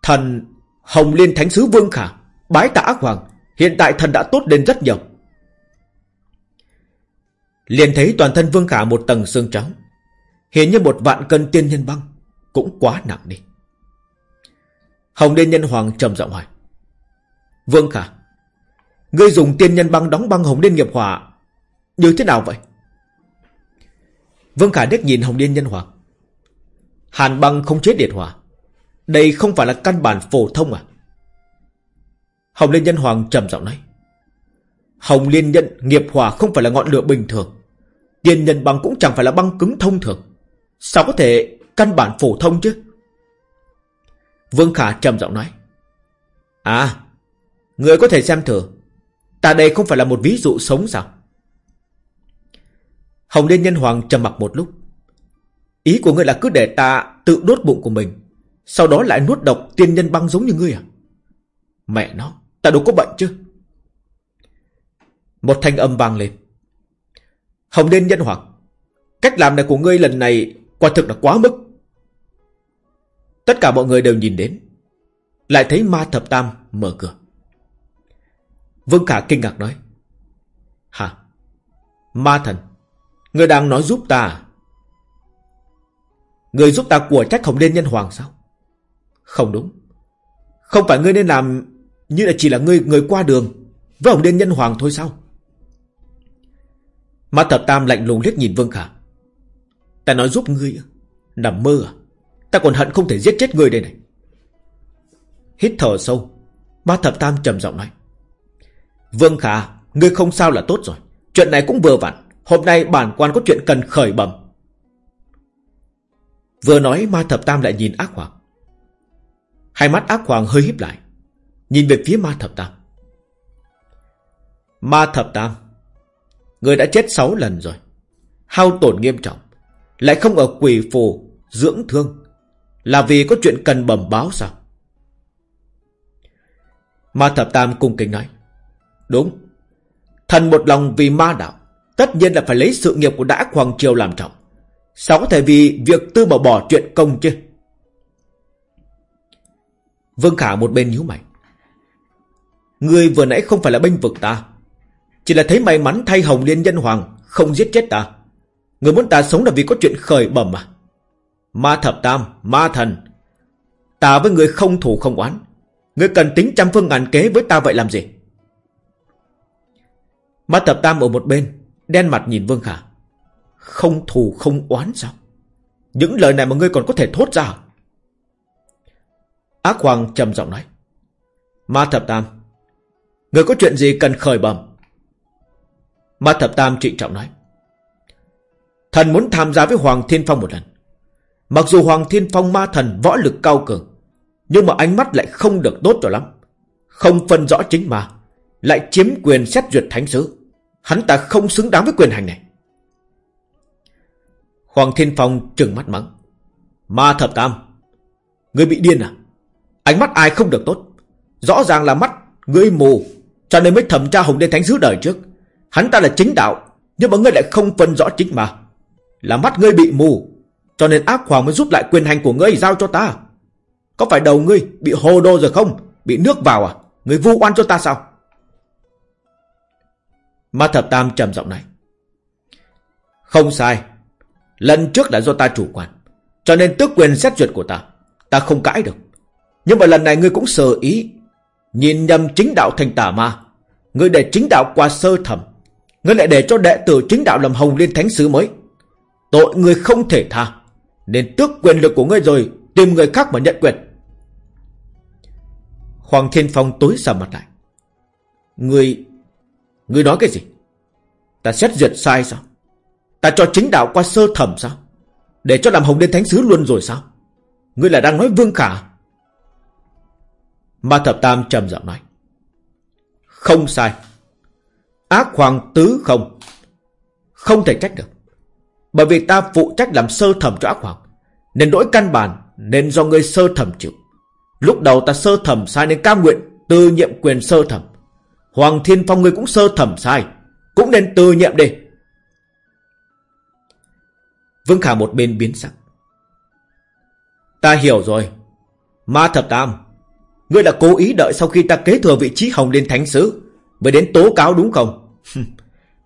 Thần Hồng Liên Thánh Sứ Vương Khả bái tạ ác hoàng. Hiện tại thần đã tốt lên rất nhiều. Liền thấy toàn thân Vương Khả một tầng xương trắng. Hiện như một vạn cân tiên nhân băng. Cũng quá nặng đi. Hồng Liên Nhân Hoàng trầm giọng hỏi. Vương Khả. Ngươi dùng tiên nhân băng đóng băng Hồng Liên nghiệp hỏa. Như thế nào vậy? Vương Khả đếch nhìn Hồng Liên Nhân Hoàng. Hàn băng không chế điện hỏa. Đây không phải là căn bản phổ thông à? Hồng Liên Nhân Hoàng trầm giọng nói. Hồng Liên Nhân nghiệp hỏa không phải là ngọn lửa bình thường. Tiên nhân băng cũng chẳng phải là băng cứng thông thường. Sao có thể căn bản phổ thông chứ? Vương Khả trầm giọng nói. À, người có thể xem thử. Ta đây không phải là một ví dụ sống sao? Hồng Liên Nhân Hoàng trầm mặc một lúc. Ý của ngươi là cứ để ta tự đốt bụng của mình. Sau đó lại nuốt độc tiên nhân băng giống như ngươi à? Mẹ nó, ta đâu có bệnh chứ? Một thanh âm vang lên. Hồng Liên nhân hoặc. Cách làm này của ngươi lần này Quả thực là quá mức. Tất cả mọi người đều nhìn đến. Lại thấy ma thập tam mở cửa. Vương Khả kinh ngạc nói. Hả? Ma thần Người đang nói giúp ta à? Người giúp ta của trách Hồng Liên Nhân Hoàng sao? Không đúng. Không phải ngươi nên làm Như là chỉ là ngươi, người qua đường Với Hồng Liên Nhân Hoàng thôi sao? Ma thập tam lạnh lùng liếc nhìn Vương Khả. Ta nói giúp ngươi. Nằm mơ à? Ta còn hận không thể giết chết ngươi đây này. Hít thở sâu. Ma thập tam trầm giọng nói. Vương Khả, Ngươi không sao là tốt rồi. Chuyện này cũng vừa vặn. Hôm nay bản quan có chuyện cần khởi bẩm. Vừa nói ma thập tam lại nhìn ác hoàng. Hai mắt ác hoàng hơi híp lại. Nhìn về phía ma thập tam. Ma thập tam Người đã chết sáu lần rồi. Hao tổn nghiêm trọng, Lại không ở quỷ phù Dưỡng thương. Là vì có chuyện cần bẩm báo sao? Ma thập tam cung kính nói, Đúng. Thần một lòng vì ma đạo, Tất nhiên là phải lấy sự nghiệp của đã Hoàng Triều làm trọng. Sao có thể vì việc tư bỏ bỏ chuyện công chứ? Vương Khả một bên nhíu mày Người vừa nãy không phải là bênh vực ta chỉ là thấy may mắn thay Hồng Liên Nhân Hoàng Không giết chết ta. Người muốn ta sống là vì có chuyện khởi bẩm à? Ma thập tam, ma thần. Ta với người không thủ không oán. Người cần tính trăm phương ngàn kế với ta vậy làm gì? Ma thập tam ở một bên Đen mặt nhìn Vương Khả. Không thù không oán sao? Những lời này mà ngươi còn có thể thốt ra à? Ác Hoàng trầm giọng nói. Ma thập tam Người có chuyện gì cần khởi bẩm? Ma thập tam trịnh trọng nói. Thần muốn tham gia với Hoàng Thiên Phong một lần. Mặc dù Hoàng Thiên Phong ma thần võ lực cao cường, Nhưng mà ánh mắt lại không được tốt cho lắm. Không phân rõ chính mà, Lại chiếm quyền xét duyệt thánh sứ. Hắn ta không xứng đáng với quyền hành này. Hoàng Thiên Phong trừng mắt mắng. Ma thập tam, Ngươi bị điên à? Ánh mắt ai không được tốt? Rõ ràng là mắt, ngươi mù, Cho nên mới thẩm tra Hồng Đen Thánh Sứ đời trước. Hắn ta là chính đạo, Nhưng mà ngươi lại không phân rõ chính mà Là mắt ngươi bị mù, Cho nên ác hoàng mới rút lại quyền hành của ngươi giao cho ta Có phải đầu ngươi bị hồ đô rồi không Bị nước vào à Ngươi vu oan cho ta sao Ma Thập Tam trầm giọng này. Không sai. Lần trước là do ta chủ quan. Cho nên tước quyền xét duyệt của ta. Ta không cãi được. Nhưng mà lần này ngươi cũng sờ ý. Nhìn nhầm chính đạo thành tà ma. Ngươi để chính đạo qua sơ thẩm. Ngươi lại để cho đệ tử chính đạo làm hồng liên thánh sứ mới. Tội ngươi không thể tha. Nên tước quyền lực của ngươi rồi, tìm người khác mà nhận quyền. Hoàng Thiên Phong tối sầm mặt lại. Ngươi Ngươi nói cái gì? Ta xét duyệt sai sao? Ta cho chính đạo qua sơ thẩm sao? Để cho làm hồng liên thánh sứ luôn rồi sao? Ngươi là đang nói vương khả? À? Ma thập tam trầm giọng nói. Không sai. Ác hoàng tứ không. Không thể trách được. Bởi vì ta phụ trách làm sơ thẩm cho ác hoàng. Nên lỗi căn bản, nên do ngươi sơ thẩm chịu. Lúc đầu ta sơ thẩm sai nên cam nguyện từ nhiệm quyền sơ thẩm. Hoàng Thiên Phong ngươi cũng sơ thẩm sai, Cũng nên từ nhiệm đi Vương Khả một bên biến sắc Ta hiểu rồi Ma thập tam, Ngươi đã cố ý đợi sau khi ta kế thừa vị trí hồng liên thánh sứ Mới đến tố cáo đúng không?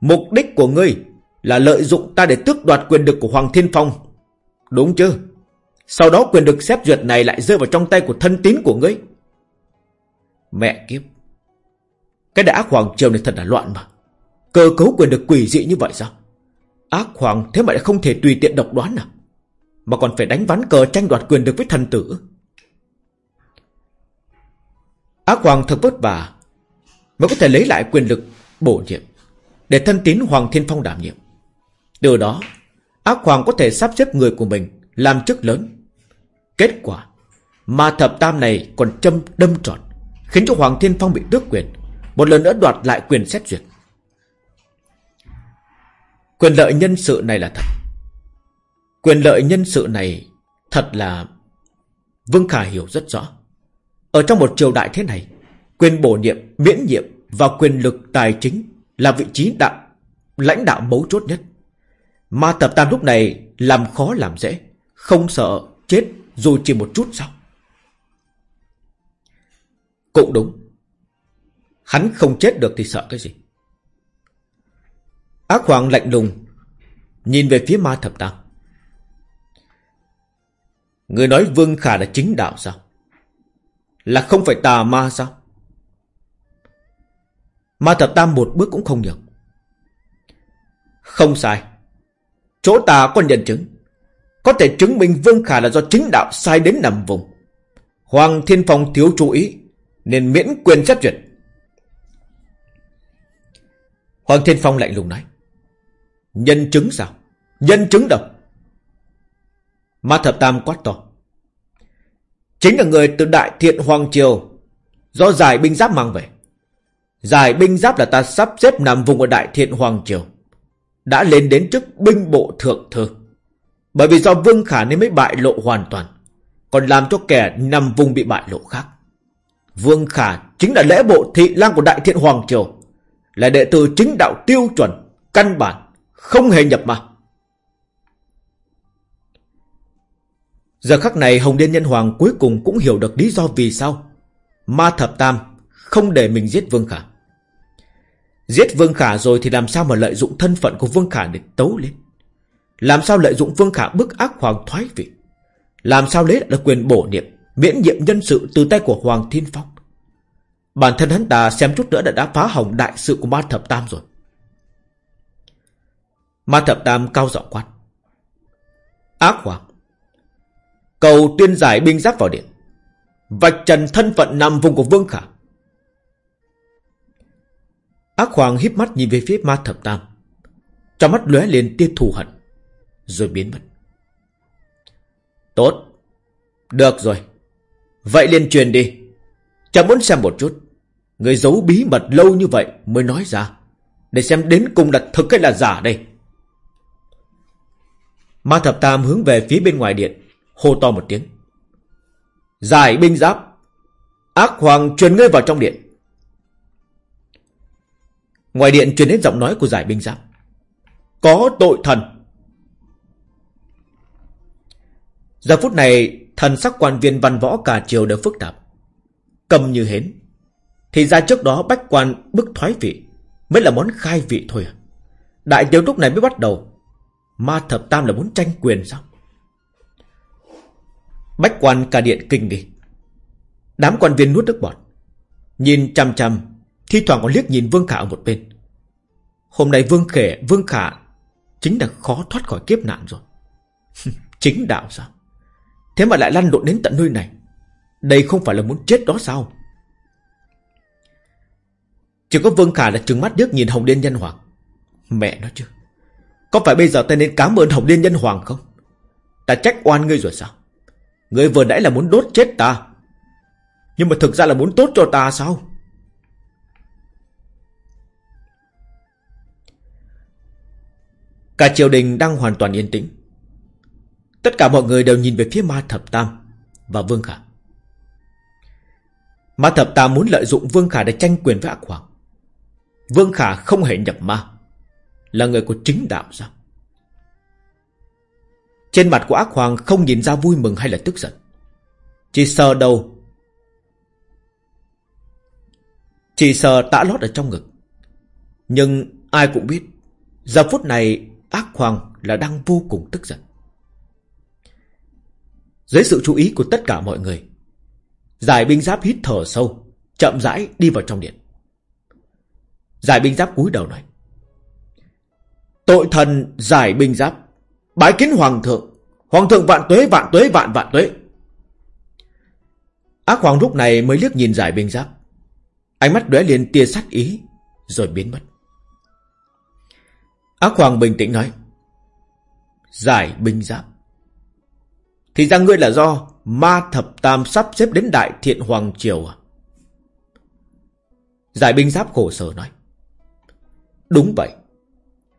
Mục đích của ngươi Là lợi dụng ta để tước đoạt quyền lực của Hoàng Thiên Phong. Đúng chứ? Sau đó quyền lực xếp duyệt này lại rơi vào trong tay của thân tín của ngươi. Mẹ kiếp. Cái đại ác hoàng triều này thật là loạn mà. Cơ cấu quyền được quỷ dị như vậy sao? Ác hoàng thế mà lại không thể tùy tiện độc đoán à? Mà còn phải đánh ván cờ tranh đoạt quyền được với thần tử. Ác hoàng thật vất vả. Mới có thể lấy lại quyền lực bổ nhiệm Để thân tín Hoàng Thiên Phong đảm nhiệm. Từ đó Ác hoàng có thể sắp xếp người của mình Làm chức lớn. Kết quả Mà thập tam này còn châm đâm trọn Khiến cho Hoàng Thiên Phong bị tước quyền một lần nữa đoạt lại quyền xét duyệt. Quyền lợi nhân sự này là thật. Quyền lợi nhân sự này Thật là Vương Khả hiểu rất rõ. Ở trong một triều đại thế này Quyền bổ nhiệm, miễn nhiệm và quyền lực tài chính Là vị trí đạo lãnh đạo mấu chốt nhất Ma tập tam lúc này Làm khó làm dễ, Không sợ chết dù chỉ một chút sao Cũng đúng. Hắn không chết được thì sợ cái gì? Ác hoàng lạnh lùng Nhìn về phía ma thập tam Người nói Vương Khả là chính đạo sao? Là không phải tà ma sao? Ma thập tam một bước cũng không nhường. Không sai. Chỗ ta có nhân chứng. Có thể chứng minh Vương Khả là do chính đạo sai đến nằm vùng. Hoàng Thiên Phong thiếu chú ý. Nên miễn quyền xét duyệt. Hoàng Thiên Phong lạnh lùng nói. Nhân chứng sao? Nhân chứng đâu? Ma Thập Tam quát to. Chính là người từ Đại Thiện Hoàng Triều, do giải binh giáp mang về. Giải binh giáp là ta sắp xếp nằm vùng ở Đại Thiện Hoàng Triều. Đã lên đến chức binh bộ thượng thư. Bởi vì do Vương Khả nên mới bại lộ hoàn toàn. Còn làm cho kẻ nằm vùng bị bại lộ khác. Vương Khả chính là lễ bộ thị lang của Đại Thiện Hoàng Triều. Là đệ tử chính đạo tiêu chuẩn, căn bản, không hề nhập mà. Giờ khắc này Hồng Điên Nhân Hoàng cuối cùng cũng hiểu được lý do vì sao Ma Thập Tam không để mình giết Vương Khả. Giết Vương Khả rồi thì làm sao mà lợi dụng thân phận của Vương Khả để tấu lên. Làm sao lợi dụng Vương Khả bức ác Hoàng thoái vị. Làm sao lấy được quyền bổ niệm, miễn nhiệm nhân sự từ tay của Hoàng Thiên Phong. Bản thân hắn ta xem chút nữa đã đã phá hỏng đại sự của Ma Thập Tam rồi. Ma Thập Tam cao giọng quát. Ác Hoàng. Cầu tuyên giải binh giáp vào điện. Vạch trần thân phận nằm vùng của Vương Khả. Ác Hoàng híp mắt nhìn về phía Ma Thập Tam. Trong mắt lóe lên tia thù hận. Rồi biến mất. Tốt. Được rồi. Vậy liền truyền đi. Chẳng muốn xem một chút. Người giấu bí mật lâu như vậy mới nói ra. Để xem đến cùng là thực hay là giả đây. Ma Thập Tam hướng về phía bên ngoài điện. Hô to một tiếng. Giải binh giáp. Ác Hoàng truyền ngươi vào trong điện. Ngoài điện truyền đến giọng nói của giải binh giáp. Có tội thần. Giờ phút này, thần sắc quan viên văn võ cả triều đều phức tạp. Cầm như hến. Thì ra trước đó bách quan bức thoái vị mới là món khai vị thôi à. Đại tiêu lúc này mới bắt đầu. Ma thập tam là muốn tranh quyền sao? Bách quan cả điện kinh nghỉ. Đám quan viên nuốt nước bọt. Nhìn chăm chăm, thi thoảng còn liếc nhìn Vương Khả ở một bên. Hôm nay Vương Khể, Vương Khả chính là khó thoát khỏi kiếp nạn rồi. [LAUGHS] chính đạo sao? Thế mà lại lăn lộn đến tận nơi này. Đây không phải là muốn chết đó sao? Chỉ có Vương Khả là trừng mắt điếc nhìn Hồng Liên Nhân Hoàng. Mẹ nó chứ. Có phải bây giờ ta nên cảm ơn Hồng Liên Nhân Hoàng không? Ta trách oan ngươi rồi sao? Ngươi vừa nãy là muốn đốt chết ta. Nhưng mà thực ra là muốn tốt cho ta sao? Cả triều đình đang hoàn toàn yên tĩnh. Tất cả mọi người đều nhìn về phía ma thập tam và Vương Khả. Ma thập tam muốn lợi dụng Vương Khả để tranh quyền với ác hoàng. Vương Khả không hề nhập ma. Là người của chính đạo sao? Trên mặt của ác hoàng không nhìn ra vui mừng hay là tức giận. Chỉ sờ đầu. Chỉ sờ tã lót ở trong ngực. Nhưng ai cũng biết. Giờ phút này ác hoàng là đang vô cùng tức giận. Dưới sự chú ý của tất cả mọi người. Giải binh giáp hít thở sâu. Chậm rãi đi vào trong điện. Giải binh giáp cúi đầu nói. Tội thần giải binh giáp. Bái kiến hoàng thượng. Hoàng thượng vạn tuế vạn tuế, vạn vạn tuế. Ác hoàng lúc này mới liếc nhìn giải binh giáp. Ánh mắt đóe liền tia sát ý. Rồi biến mất. Ác hoàng bình tĩnh nói. Giải binh giáp. Thì ra ngươi là do ma thập tam sắp xếp đến đại thiện hoàng triều à? Giải binh giáp khổ sở nói. Đúng vậy.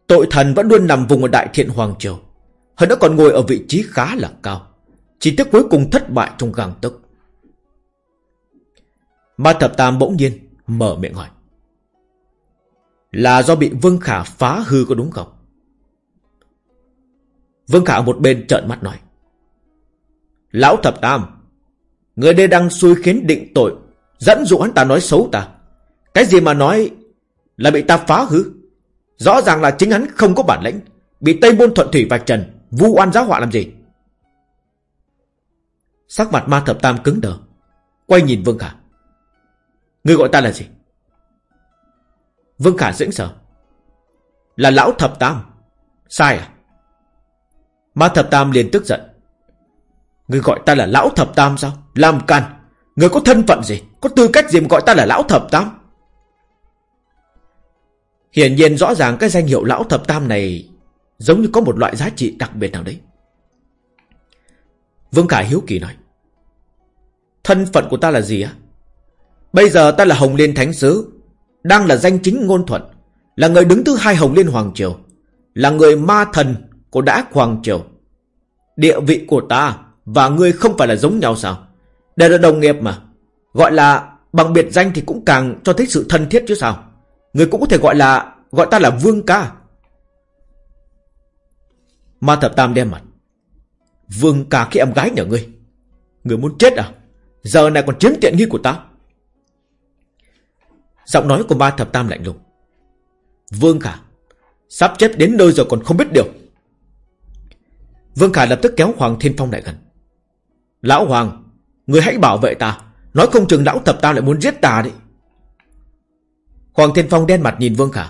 Tội thần vẫn luôn nằm vùng ở đại thiện hoàng triều. Hơn nữa còn ngồi ở vị trí khá là cao. Chỉ tiếc cuối cùng thất bại trong gang tức. Ma thập tam bỗng nhiên mở miệng hỏi. Là do bị Vương Khả phá hư có đúng không? Vương Khả một bên trợn mắt nói. Lão thập tam, người đây đang xui khiến định tội Dẫn dụ hắn ta nói xấu ta Cái gì mà nói Là bị ta phá hư Rõ ràng là chính hắn không có bản lĩnh Bị Tây Môn Thuận Thủy vạch trần Vu oan giáo họa làm gì Sắc mặt ma thập tam cứng đờ Quay nhìn Vương Khả Ngươi gọi ta là gì Vương Khả dĩnh sở. Là lão thập tam. Sai à? Ma thập tam liền tức giận. Người gọi ta là lão thập tam sao? Làm can người có thân phận gì? Có tư cách gì mà gọi ta là lão thập tam? Hiển nhiên rõ ràng cái danh hiệu lão thập tam này Giống như có một loại giá trị đặc biệt nào đấy. Vương Khả hiếu kỳ nói. Thân phận của ta là gì á? Bây giờ ta là Hồng Liên Thánh Sứ. Đang là danh chính ngôn thuận, Là người đứng thứ hai Hồng Liên Hoàng Triều, Là người ma thần của đã Hoàng Triều. Địa vị của ta Và ngươi không phải là giống nhau sao? Đều là đồng nghiệp mà. Gọi là bằng biệt danh thì cũng càng cho thấy sự thân thiết chứ sao? Người cũng có thể gọi là, Gọi ta là Vương Ca. Ma thập tam đem mặt. Vương Ca, cái em gái nhà ngươi. Người muốn chết à? Giờ này còn chiếm tiện nghi của ta. Giọng nói của ma thập tam lạnh lùng. Vương Khả, Sắp chết đến nơi rồi còn không biết điều. Vương Khả lập tức kéo Hoàng Thiên Phong lại gần. Lão Hoàng, Người hãy bảo vệ ta, Nói không chừng lão thập tam lại muốn giết ta đấy. Hoàng Thiên Phong đen mặt nhìn Vương Khả.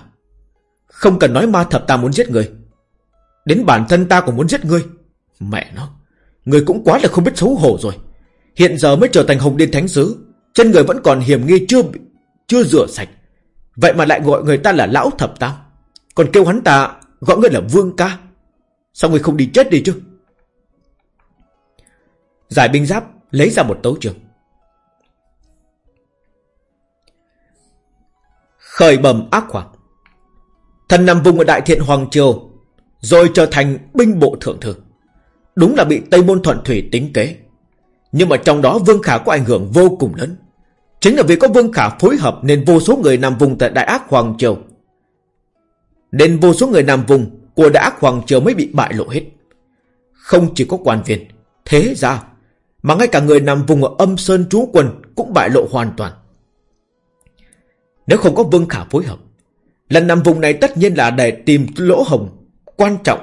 Không cần nói ma thập tam muốn giết người. Đến bản thân ta cũng muốn giết ngươi. Mẹ nó, Người cũng quá là không biết xấu hổ rồi. Hiện giờ mới trở thành hồng điên thánh sứ, Chân người vẫn còn hiểm nghi chưa chưa rửa sạch. Vậy mà lại gọi người ta là lão thập tam. Còn kêu hắn ta gọi người là vương ca. Sao người không đi chết đi chứ? Giải binh giáp lấy ra một tấu trường. Khởi bầm ác hoàng. Thần nằm vùng ở Đại Thiện Hoàng Triều, Rồi trở thành binh bộ thượng thư Đúng là bị Tây Môn Thuận Thủy tính kế. Nhưng mà trong đó Vương Khả có ảnh hưởng vô cùng lớn. Chính là vì có Vương Khả phối hợp Nên vô số người nằm vùng tại Đại Ác Hoàng Triều. Nên vô số người nằm vùng Của Đại Ác Hoàng Triều mới bị bại lộ hết. Không chỉ có quan viên, Thế ra Mà ngay cả người nằm vùng ở âm sơn trú quân Cũng bại lộ hoàn toàn. Nếu không có Vương Khả phối hợp, Lần nằm vùng này tất nhiên là để tìm lỗ hồng Quan trọng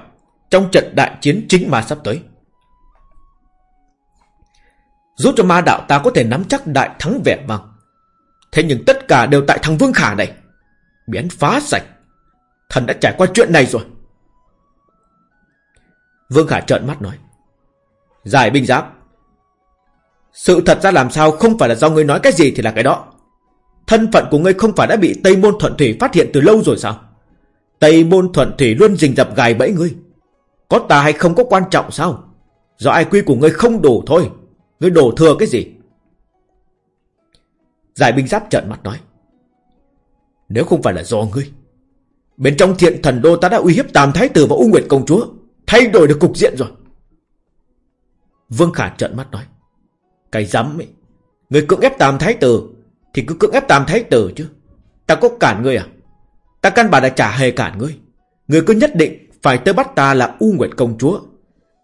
Trong trận đại chiến chính mà sắp tới. Giúp cho ma đạo ta có thể nắm chắc đại thắng vẻ vang. Thế nhưng tất cả đều tại thằng Vương Khả này. Biến phá sạch, Thần đã trải qua chuyện này rồi. Vương Khả trợn mắt nói, Giải binh giáp, Sự thật ra làm sao không phải là do ngươi nói cái gì thì là cái đó. Thân phận của ngươi không phải đã bị Tây Môn Thuận Thủy phát hiện từ lâu rồi sao? Tây Môn Thuận Thủy luôn rình dập gài bẫy ngươi. Có ta hay không có quan trọng sao? Do ai quy của ngươi không đủ thôi. Ngươi đổ thừa cái gì? Giải binh giáp trợn mắt nói, Nếu không phải là do ngươi, Bên trong thiện thần đô ta đã uy hiếp Tam Thái Tử và U Nguyệt Công Chúa, Thay đổi được cục diện rồi. Vương Khả trợn mắt nói, Cái dám ấy Người cưỡng ép Tam Thái Tử Thì cứ cưỡng ép Tam Thái Tử chứ. Ta có cản ngươi à? Ta căn bản là chả hề cản ngươi. Ngươi cứ nhất định phải tới bắt ta là U Nguyệt Công Chúa.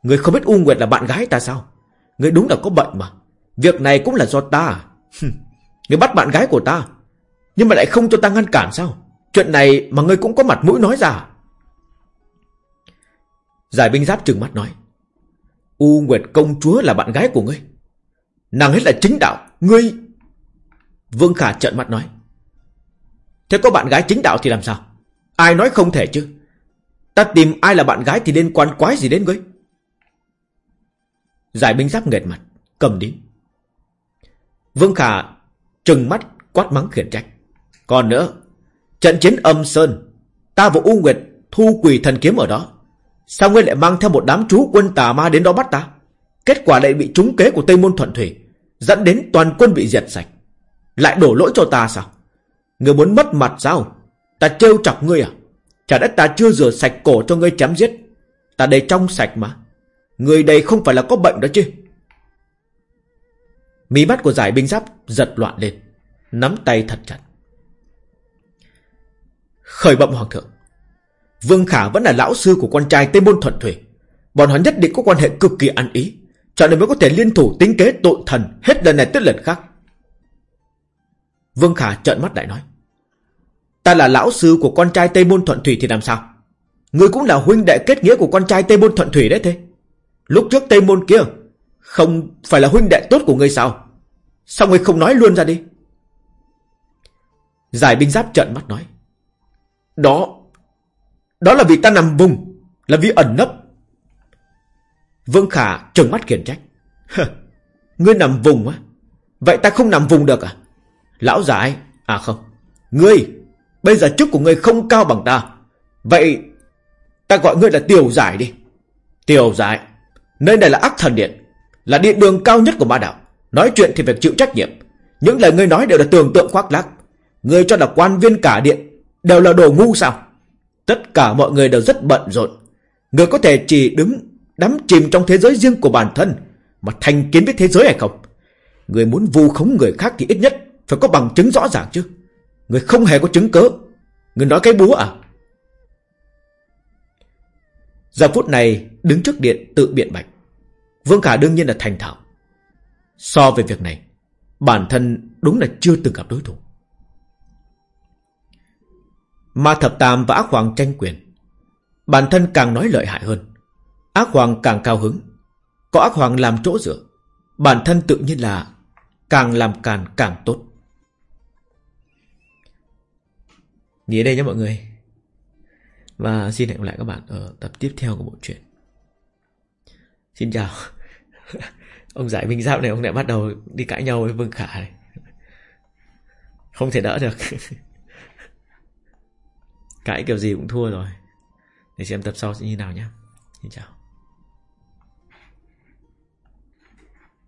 Ngươi không biết U Nguyệt là bạn gái ta sao? Ngươi đúng là có bệnh mà. Việc này cũng là do ta à? Người bắt bạn gái của ta. Nhưng mà lại không cho ta ngăn cản sao? Chuyện này mà ngươi cũng có mặt mũi nói ra à? Giải binh giáp trừng mắt nói, U Nguyệt công chúa là bạn gái của ngươi. Nàng hết là chính đạo. Ngươi, Vương Khả trợn mắt nói, Thế có bạn gái chính đạo thì làm sao? Ai nói không thể chứ? Ta tìm ai là bạn gái thì liên quan quái gì đến ngươi? Giải binh giáp nghệt mặt, Cầm đi Vương Khả trừng mắt quát mắng khiển trách. Còn nữa, Trận chiến âm sơn, Ta và U Nguyệt thu quỷ thần kiếm ở đó. Sao ngươi lại mang theo một đám chú quân tà ma đến đó bắt ta? Kết quả lại bị trúng kế của Tây Môn Thuận Thủy, Dẫn đến toàn quân bị diệt sạch. Lại đổ lỗi cho ta sao? Ngươi muốn mất mặt sao? Ta trêu chọc ngươi à? Chả đất ta chưa rửa sạch cổ cho ngươi chém giết? Ta đây trong sạch mà. Người đây không phải là có bệnh đó chứ? Mí mắt của giải binh giáp giật loạn lên, Nắm tay thật chặt Khởi bẩm hoàng thượng, Vương Khả vẫn là lão sư của con trai Tây Môn Thuận Thủy Bọn họ nhất định có quan hệ cực kỳ ăn ý, Cho nên mới có thể liên thủ tính kế tội thần Hết lần này tới lần khác Vương Khả trợn mắt đại nói. Ta là lão sư của con trai Tây Môn Thuận Thủy thì làm sao? Ngươi cũng là huynh đệ kết nghĩa của con trai Tây Môn Thuận Thủy đấy thế. Lúc trước Tây Môn kia không phải là huynh đệ tốt của ngươi sao? Sao ngươi không nói luôn ra đi? Giải binh giáp trợn mắt nói. Đó, đó là vì ta nằm vùng, là vì ẩn nấp. Vương Khả trừng mắt khiển trách. ngươi nằm vùng á? Vậy ta không nằm vùng được à? Lão giải, à không, ngươi, bây giờ chức của ngươi không cao bằng ta. Vậy ta gọi ngươi là tiểu giải đi. Tiểu giải, nơi này là ác thần điện, là điện đường cao nhất của ma đạo. Nói chuyện thì phải chịu trách nhiệm. Những lời ngươi nói đều là tưởng tượng khoác lác. Ngươi cho là quan viên cả điện đều là đồ ngu sao? Tất cả mọi người đều rất bận rộn. Ngươi có thể chỉ đứng đắm chìm trong thế giới riêng của bản thân mà thành kiến với thế giới hay không? Người muốn vu khống người khác thì ít nhất phải có bằng chứng rõ ràng chứ. Người không hề có chứng cớ. Người nói cái búa à? Giờ phút này đứng trước điện tự biện bạch. Vương Khả đương nhiên là thành thạo. So về việc này, bản thân đúng là chưa từng gặp đối thủ. Ma Thập Tam và Ác Hoàng tranh quyền. Bản thân càng nói lợi hại hơn. Ác Hoàng càng cao hứng. Có Ác Hoàng làm chỗ dựa. Bản thân tự nhiên là càng làm càng càng tốt. Nghỉ đây nhé mọi người. Và xin hẹn gặp lại các bạn ở tập tiếp theo của bộ truyện. Xin chào. [LAUGHS] ông giải minh giáp này, ông lại bắt đầu đi cãi nhau với Vương Khả này. Không thể đỡ được. [LAUGHS] cãi kiểu gì cũng thua rồi. Để xem tập sau sẽ như nào nhé. Xin chào.